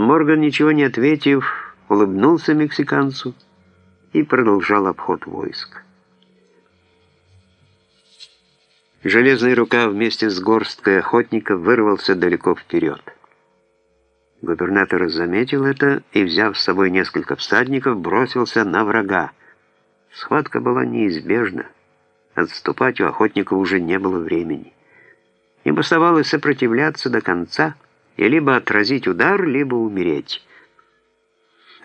Морган, ничего не ответив, улыбнулся мексиканцу и продолжал обход войск. Железная рука вместе с горсткой охотников вырвался далеко вперед. Губернатор заметил это и, взяв с собой несколько всадников, бросился на врага. Схватка была неизбежна. Отступать у охотника уже не было времени. Им оставалось сопротивляться до конца и либо отразить удар, либо умереть.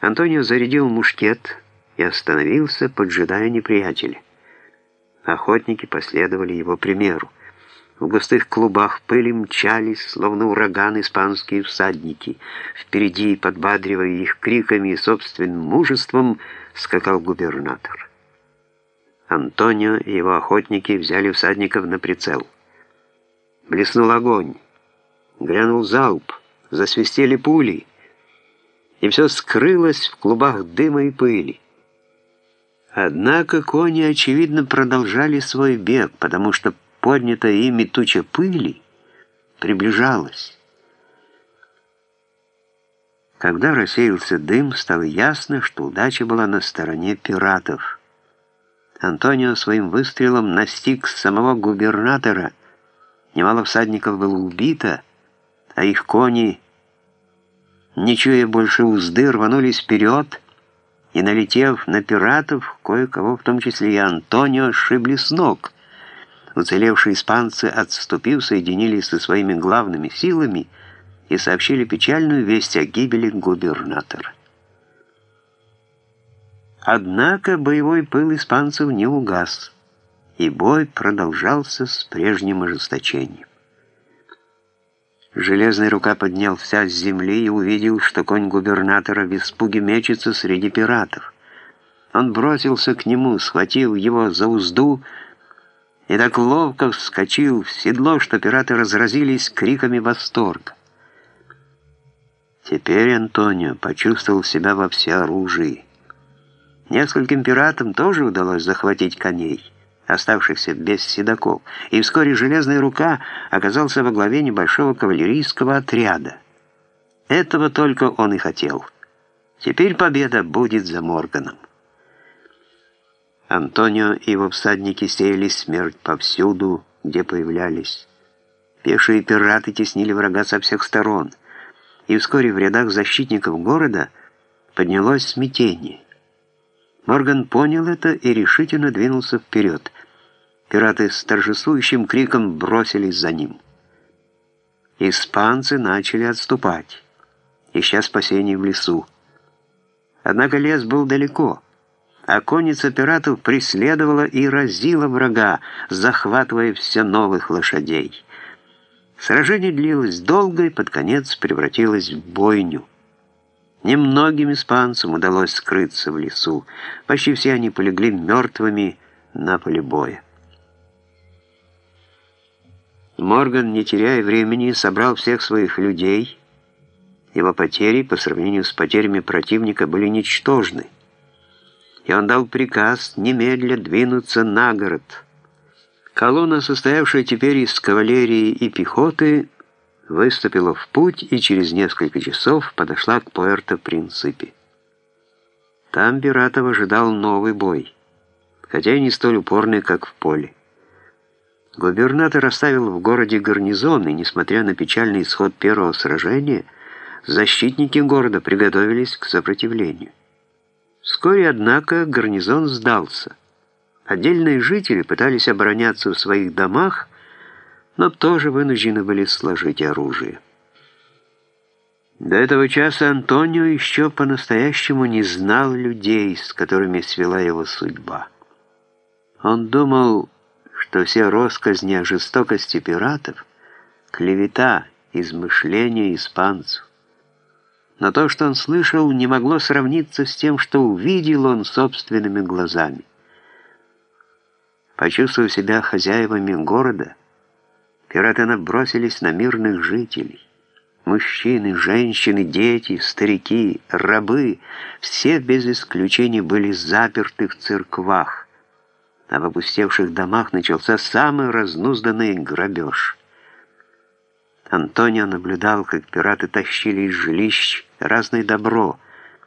Антонио зарядил мушкет и остановился, поджидая неприятеля. Охотники последовали его примеру. В густых клубах пыли мчались, словно ураган, испанские всадники. Впереди, подбадривая их криками и собственным мужеством, скакал губернатор. Антонио и его охотники взяли всадников на прицел. Блеснул огонь, грянул залп, засвистели пули, и все скрылось в клубах дыма и пыли. Однако кони, очевидно, продолжали свой бег, потому что поднятая ими туча пыли приближалась. Когда рассеялся дым, стало ясно, что удача была на стороне пиратов. Антонио своим выстрелом настиг самого губернатора. Немало всадников было убито, а их кони, не чуя больше узды, рванулись вперед, и, налетев на пиратов, кое-кого, в том числе и Антонио, сшибли с ног. Уцелевшие испанцы, отступив, соединились со своими главными силами и сообщили печальную весть о гибели губернатора. Однако боевой пыл испанцев не угас, и бой продолжался с прежним ожесточением. Железная рука поднялся с земли и увидел, что конь губернатора в испуге мечется среди пиратов. Он бросился к нему, схватил его за узду и так ловко вскочил в седло, что пираты разразились криками восторга. Теперь Антонио почувствовал себя во всеоружии. Нескольким пиратам тоже удалось захватить коней оставшихся без седаков, и вскоре железная рука оказался во главе небольшого кавалерийского отряда. Этого только он и хотел. Теперь победа будет за Морганом. Антонио и его всадники сеяли смерть повсюду, где появлялись. Пешие пираты теснили врага со всех сторон, и вскоре в рядах защитников города поднялось смятение. Морган понял это и решительно двинулся вперед. Пираты с торжествующим криком бросились за ним. Испанцы начали отступать, ища спасения в лесу. Однако лес был далеко, а конница пиратов преследовала и разила врага, захватывая все новых лошадей. Сражение длилось долго и под конец превратилось в бойню. Немногим испанцам удалось скрыться в лесу. Почти все они полегли мертвыми на поле боя. Морган, не теряя времени, собрал всех своих людей. Его потери по сравнению с потерями противника были ничтожны. И он дал приказ немедля двинуться на город. Колонна, состоявшая теперь из кавалерии и пехоты, выступила в путь и через несколько часов подошла к Пуэрто-Принципе. Там Пиратов ожидал новый бой, хотя и не столь упорный, как в поле. Губернатор оставил в городе гарнизон, и, несмотря на печальный исход первого сражения, защитники города приготовились к сопротивлению. Вскоре, однако, гарнизон сдался. Отдельные жители пытались обороняться в своих домах, но тоже вынуждены были сложить оружие. До этого часа Антонио еще по-настоящему не знал людей, с которыми свела его судьба. Он думал, что все россказни о жестокости пиратов — клевета, измышления испанцев. Но то, что он слышал, не могло сравниться с тем, что увидел он собственными глазами. Почувствовав себя хозяевами города, Пираты набросились на мирных жителей. Мужчины, женщины, дети, старики, рабы — все без исключения были заперты в церквах, а в опустевших домах начался самый разнузданный грабеж. Антонио наблюдал, как пираты тащили из жилищ разное добро,